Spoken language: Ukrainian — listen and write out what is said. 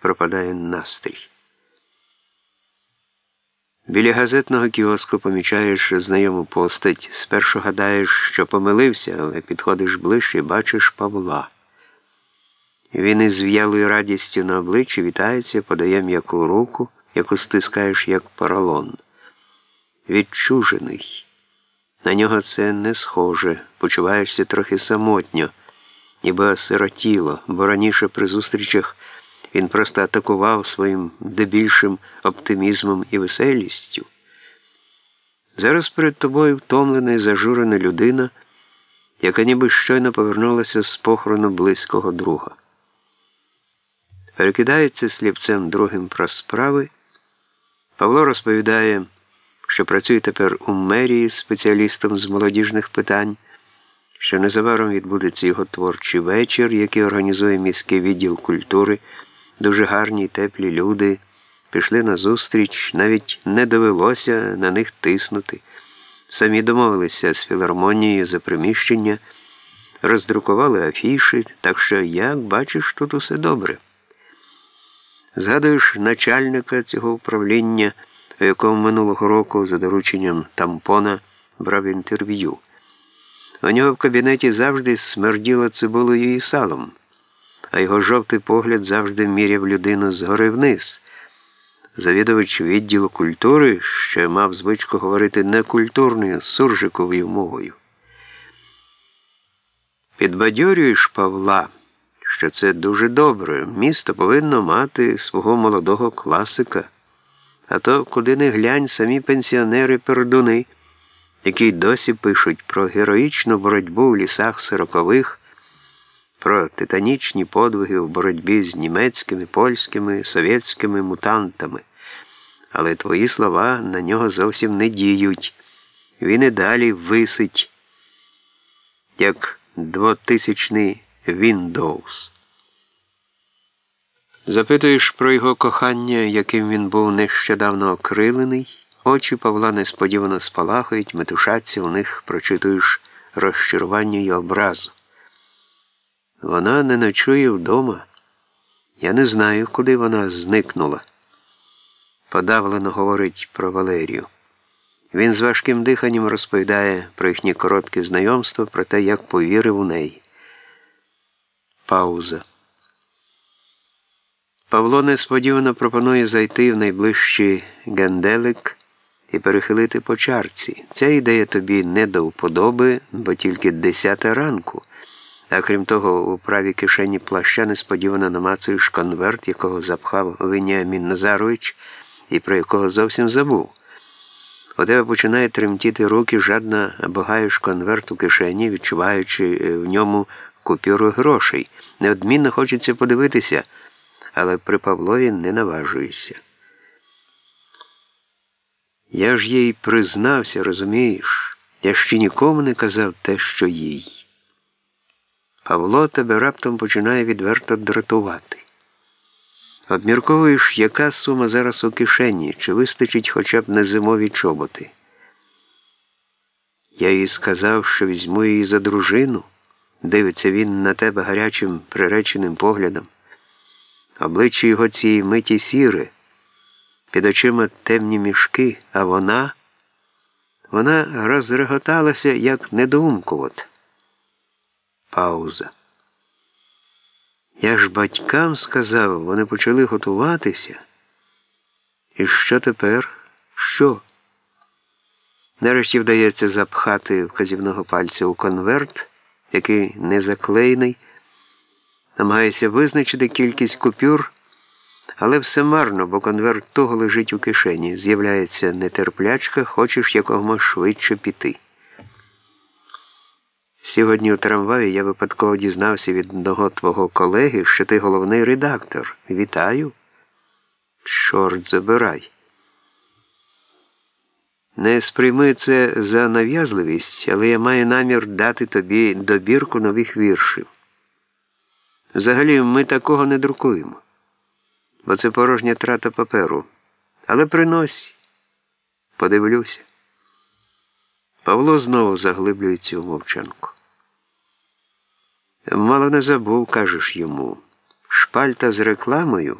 пропадає настрій. Біля газетного кіоску помічаєш знайому постать, спершу гадаєш, що помилився, але підходиш ближче бачиш Павла. Він із в'ялою радістю на обличчі вітається, подає м'яку руку, яку стискаєш як поролон. Відчужений. На нього це не схоже, почуваєшся трохи самотньо, ніби осиротіло, бо раніше при зустрічах він просто атакував своїм дебільшим оптимізмом і веселістю. Зараз перед тобою втомлена і зажурена людина, яка ніби щойно повернулася з похорону близького друга. Перекидається слівцем другим про справи. Павло розповідає, що працює тепер у мерії спеціалістом з молодіжних питань, що незабаром відбудеться його творчий вечір, який організує міський відділ культури. Дуже гарні й теплі люди пішли на зустріч, навіть не довелося на них тиснути. Самі домовилися з філармонією за приміщення, роздрукували афіші, так що, як бачиш, тут усе добре. Згадуєш начальника цього управління, у якому минулого року за дорученням тампона брав інтерв'ю. У нього в кабінеті завжди смерділо цибулею і салом а його жовтий погляд завжди міряв людину згори вниз. Завідувач відділу культури ще мав звичку говорити некультурною суржиковою мовою. Підбадьорюєш Павла, що це дуже добре. Місто повинно мати свого молодого класика. А то, куди не глянь, самі пенсіонери пердуни, які досі пишуть про героїчну боротьбу в лісах сорокових про титанічні подвиги в боротьбі з німецькими, польськими, совєтськими мутантами. Але твої слова на нього зовсім не діють. Він і далі висить, як двотисячний Windows. Запитуєш про його кохання, яким він був нещодавно окрилений, очі Павла несподівано спалахують, метушаться у них прочитуєш розчарування й образу. Вона не ночує вдома. Я не знаю, куди вона зникнула. Подавлено говорить про Валерію. Він з важким диханням розповідає про їхнє коротке знайомство, про те, як повірив у неї. Пауза. Павло несподівано пропонує зайти в найближчий генделик і перехилити по чарці. Ця ідея тобі не до вподоби, бо тільки десята ранку. А крім того, у правій кишені плаща несподівано намацуєш конверт, якого запхав Веніамін Назарович і про якого зовсім забув. У тебе починає тремтіти руки, жадно богаєш конверт у кишені, відчуваючи в ньому купюру грошей. Неодмінно хочеться подивитися, але при Павлові не наважуєшся. Я ж їй признався, розумієш, я ще нікому не казав те, що їй. Павло тебе раптом починає відверто дратувати. Обмірковуєш, яка сума зараз у кишені, чи вистачить хоча б на зимові чоботи. Я їй сказав, що візьму її за дружину, дивиться він на тебе гарячим приреченим поглядом. Обличчя його цієї миті сіре, під очима темні мішки, а вона, вона розреготалася, як недоумкуват. Пауза. Я ж батькам сказав, вони почали готуватися. І що тепер? Що? Нарешті вдається запхати вказівного пальця у конверт, який не заклеєний, намагається визначити кількість купюр, але все марно, бо конверт того лежить у кишені. З'являється нетерплячка, хочеш якомога швидше піти. Сьогодні у трамваї я випадково дізнався від одного твого колеги, що ти головний редактор. Вітаю. Чорт забирай. Не сприйми це за нав'язливість, але я маю намір дати тобі добірку нових віршів. Взагалі, ми такого не друкуємо, бо це порожня трата паперу. Але принось, подивлюся. Павло знову заглиблюється у мовчанку. Мало не забув, кажеш йому, шпальта з рекламою.